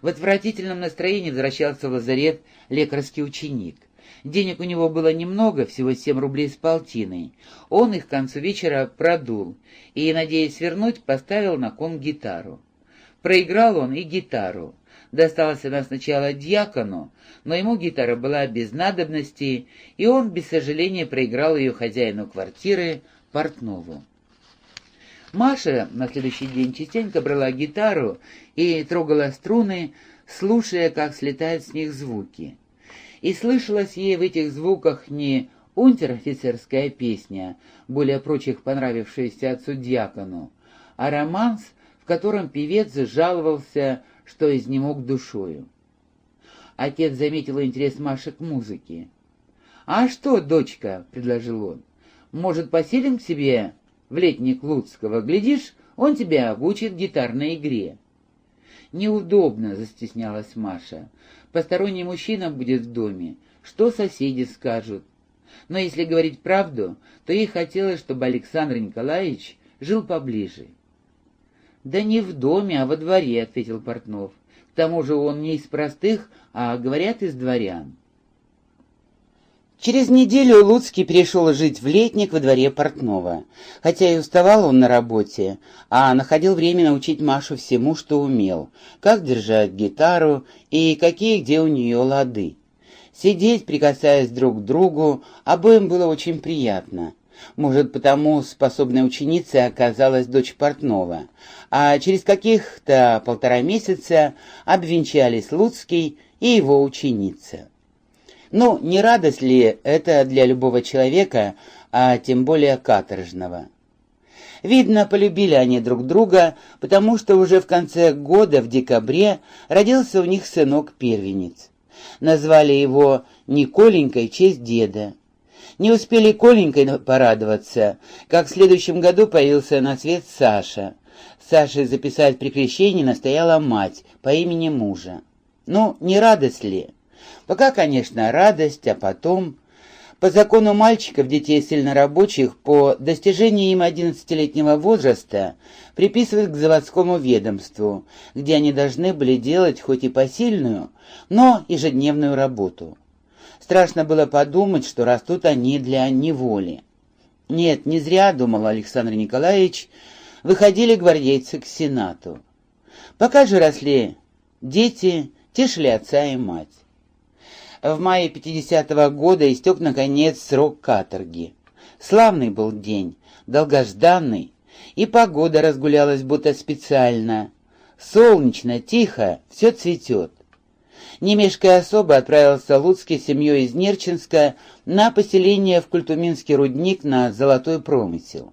В отвратительном настроении возвращался в лазарет лекарский ученик. Денег у него было немного, всего семь рублей с полтиной. Он их к концу вечера продул и, надеясь вернуть, поставил на кон гитару. Проиграл он и гитару. Досталась она сначала дьякону, но ему гитара была без надобности, и он без сожаления проиграл ее хозяину квартиры Портнову. Маша на следующий день частенько брала гитару и трогала струны, слушая, как слетают с них звуки. И слышалась ей в этих звуках не унтер-офицерская песня, более прочих понравившаяся отцу дьякону, а романс, в котором певец жаловался, что изнемог душою. Отец заметил интерес Маши к музыке. «А что, дочка?» — предложил он. «Может, поселим к себе в летник Луцкого? Глядишь, он тебя обучит гитарной игре». «Неудобно», — застеснялась Маша. «Посторонний мужчина будет в доме. Что соседи скажут?» Но если говорить правду, то ей хотелось, чтобы Александр Николаевич жил поближе. «Да не в доме, а во дворе», — ответил Портнов. «К тому же он не из простых, а, говорят, из дворян». Через неделю Луцкий перешел жить в летник во дворе Портнова. Хотя и уставал он на работе, а находил время научить Машу всему, что умел, как держать гитару и какие где у нее лады. Сидеть, прикасаясь друг к другу, обоим было очень приятно. Может, потому способной ученицей оказалась дочь Портнова, а через каких-то полтора месяца обвенчались Луцкий и его ученица. Ну, не радость ли это для любого человека, а тем более каторжного? Видно, полюбили они друг друга, потому что уже в конце года, в декабре, родился у них сынок-первенец. Назвали его Николенькой в честь деда. Не успели Коленькой порадоваться, как в следующем году появился на свет Саша. Саше записать при крещении настояла мать по имени мужа. Ну, не радость ли? Пока, конечно, радость, а потом... По закону мальчиков, детей сильно рабочих, по достижении им 11-летнего возраста приписывают к заводскому ведомству, где они должны были делать хоть и посильную, но ежедневную работу. Страшно было подумать, что растут они для неволи. Нет, не зря, думал Александр Николаевич, выходили гвардейцы к Сенату. Пока же росли дети, тешили отца и мать. В мае 50-го года истек, наконец, срок каторги. Славный был день, долгожданный, и погода разгулялась будто специально. Солнечно, тихо, все цветет. Немешкая особо отправился Луцкий с семьей из Нерчинска на поселение в Культуминский рудник на золотой промысел.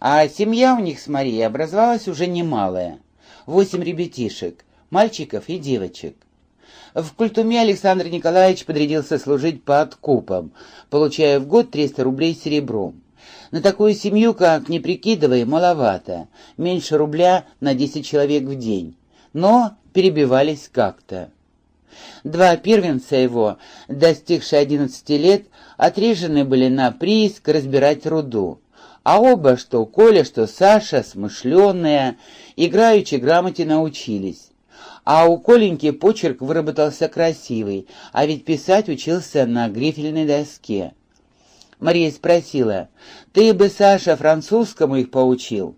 А семья у них с Марией образовалась уже немалая. Восемь ребятишек, мальчиков и девочек. В Культуме Александр Николаевич подрядился служить по откупам, получая в год 300 рублей серебром. На такую семью, как не прикидывай, маловато, меньше рубля на 10 человек в день. Но перебивались как-то. Два первенца его, достигшие одиннадцати лет, отрежены были на прииск разбирать руду. А оба, что Коля, что Саша, смышленные, играючи грамоте научились. А у Коленьки почерк выработался красивый, а ведь писать учился на грифельной доске. Мария спросила, «Ты бы, Саша, французскому их поучил?»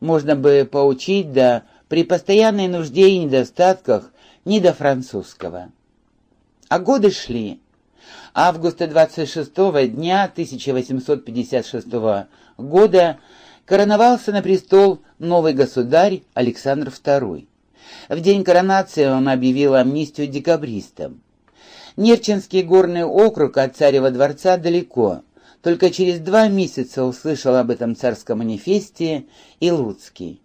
«Можно бы поучить, да при постоянной нужде и недостатках не до французского. А годы шли. Августа 26 дня 1856 года короновался на престол новый государь Александр II. В день коронации он объявил амнистию декабристам. Нерчинский горный округ от царева дворца далеко. Только через два месяца услышал об этом царском манифесте и Луцкий.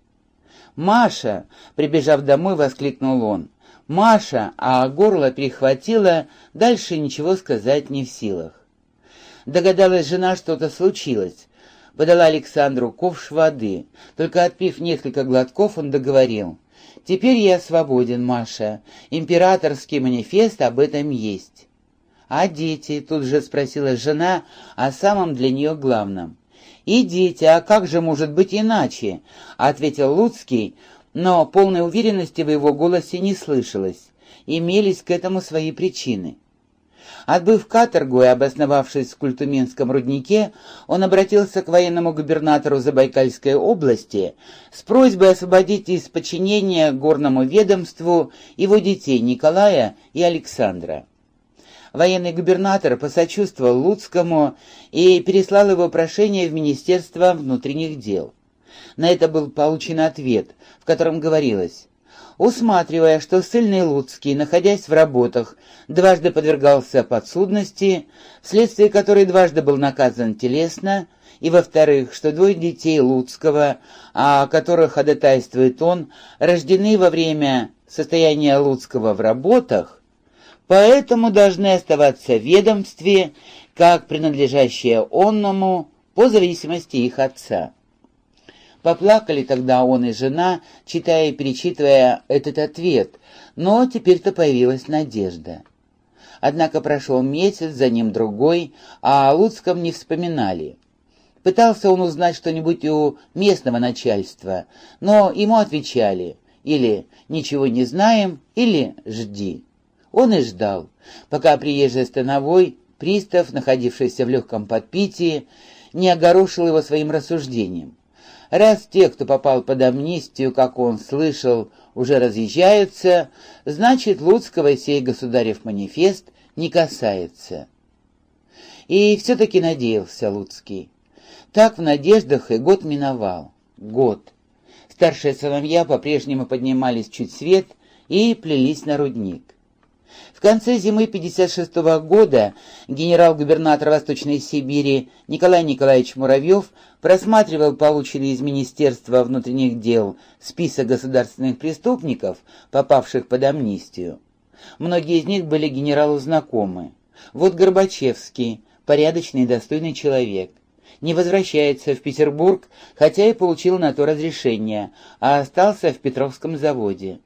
«Маша!» — прибежав домой, воскликнул он. Маша, а горло перехватило, дальше ничего сказать не в силах. Догадалась жена, что-то случилось. Подала Александру ковш воды. Только отпив несколько глотков, он договорил. «Теперь я свободен, Маша. Императорский манифест об этом есть». «А дети?» — тут же спросила жена о самом для нее главном. «И дети, а как же может быть иначе?» — ответил Луцкий, но полной уверенности в его голосе не слышалось, имелись к этому свои причины. Отбыв каторгу и обосновавшись в Культуминском руднике, он обратился к военному губернатору Забайкальской области с просьбой освободить из подчинения горному ведомству его детей Николая и Александра. Военный губернатор посочувствовал Луцкому и переслал его прошение в Министерство внутренних дел. На это был получен ответ, в котором говорилось усматривая, что сильный Луцкий, находясь в работах, дважды подвергался подсудности, вследствие которой дважды был наказан телесно, и, во-вторых, что двое детей Луцкого, о которых ходатайствует он, рождены во время состояния Луцкого в работах, поэтому должны оставаться в ведомстве, как принадлежащие онному, по зависимости их отца. Поплакали тогда он и жена, читая и перечитывая этот ответ, но теперь-то появилась надежда. Однако прошел месяц, за ним другой, а о Луцком не вспоминали. Пытался он узнать что-нибудь у местного начальства, но ему отвечали или «ничего не знаем», или «жди». Он и ждал, пока приезжий становой, пристав, находившийся в легком подпитии, не огорошил его своим рассуждением. Раз те, кто попал под амнистию, как он слышал, уже разъезжаются, значит, Луцкого сей государев манифест не касается. И все-таки надеялся Луцкий. Так в надеждах и год миновал. Год. Старшие сыновья по-прежнему поднимались чуть свет и плелись на рудник. В конце зимы 56 -го года генерал-губернатор Восточной Сибири Николай Николаевич Муравьев просматривал полученный из Министерства внутренних дел список государственных преступников, попавших под амнистию. Многие из них были генералу знакомы. Вот Горбачевский, порядочный и достойный человек, не возвращается в Петербург, хотя и получил на то разрешение, а остался в Петровском заводе.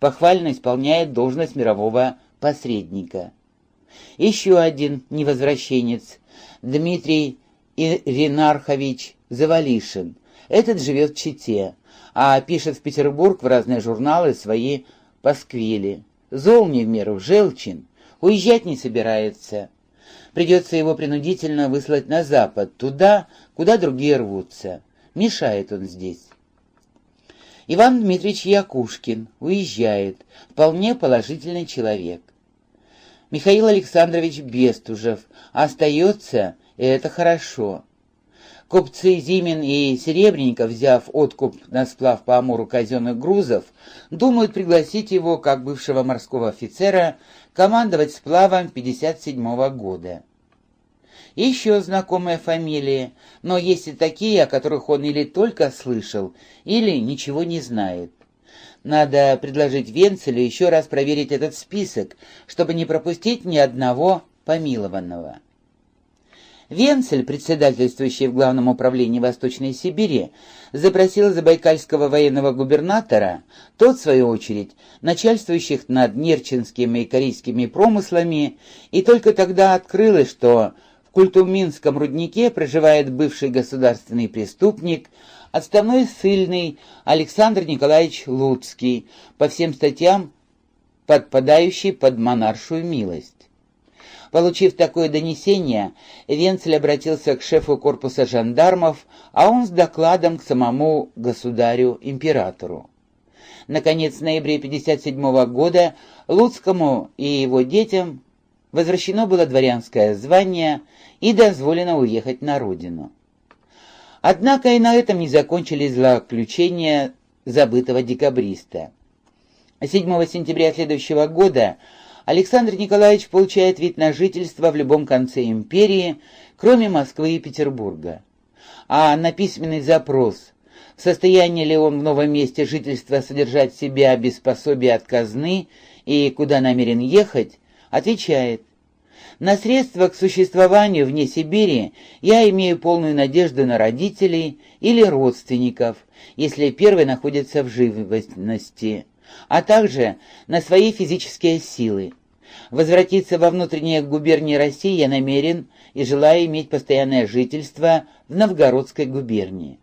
Похвально исполняет должность мирового посредника. Еще один невозвращенец, Дмитрий Иринархович Завалишин. Этот живет в Чите, а пишет в Петербург в разные журналы свои пасквили. Зол не в меру, желчен, уезжать не собирается. Придется его принудительно выслать на запад, туда, куда другие рвутся. Мешает он здесь. Иван Дмитриевич Якушкин уезжает, вполне положительный человек. Михаил Александрович Бестужев остается, и это хорошо. Купцы Зимин и Серебренников, взяв откуп на сплав по Амуру казенных грузов, думают пригласить его, как бывшего морского офицера, командовать сплавом 57 -го года. Еще знакомые фамилии, но есть и такие, о которых он или только слышал, или ничего не знает. Надо предложить Венцелю еще раз проверить этот список, чтобы не пропустить ни одного помилованного. Венцель, председательствующий в Главном управлении Восточной Сибири, запросил забайкальского военного губернатора, тот, в свою очередь, начальствующих над нерчинскими и корейскими промыслами, и только тогда открылось, что Культуминском руднике проживает бывший государственный преступник, отставной ссыльный Александр Николаевич Луцкий, по всем статьям подпадающий под монаршую милость. Получив такое донесение, Венцель обратился к шефу корпуса жандармов, а он с докладом к самому государю-императору. Наконец, в ноябре 1957 года Луцкому и его детям возвращено было дворянское звание и дозволено уехать на родину. Однако и на этом не закончились злоключения забытого декабриста. 7 сентября следующего года Александр Николаевич получает вид на жительство в любом конце империи, кроме Москвы и Петербурга. А на письменный запрос, в состоянии ли он в новом месте жительства содержать себя без пособия от казны и куда намерен ехать, отвечает на средства к существованию вне Сибири я имею полную надежду на родителей или родственников, если первый находится в живости, а также на свои физические силы. Возвратиться во внутренние губернии России я намерен и желаю иметь постоянное жительство в Новгородской губернии.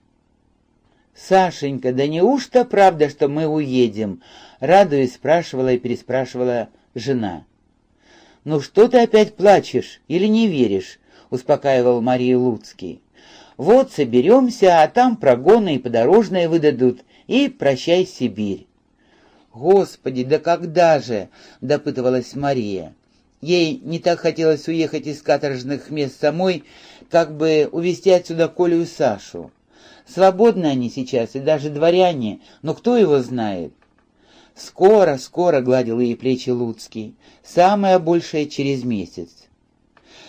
«Сашенька, да неужто правда, что мы уедем?» Радуясь, спрашивала и переспрашивала жена. «Ну что ты опять плачешь или не веришь?» — успокаивал Мария Луцкий. «Вот соберемся, а там прогоны и подорожные выдадут, и прощай Сибирь». «Господи, да когда же?» — допытывалась Мария. Ей не так хотелось уехать из каторжных мест самой, как бы увезти отсюда Колю и Сашу. Свободны они сейчас, и даже дворяне, но кто его знает? «Скоро, скоро», — гладил ей плечи Луцкий, — «самое большее через месяц».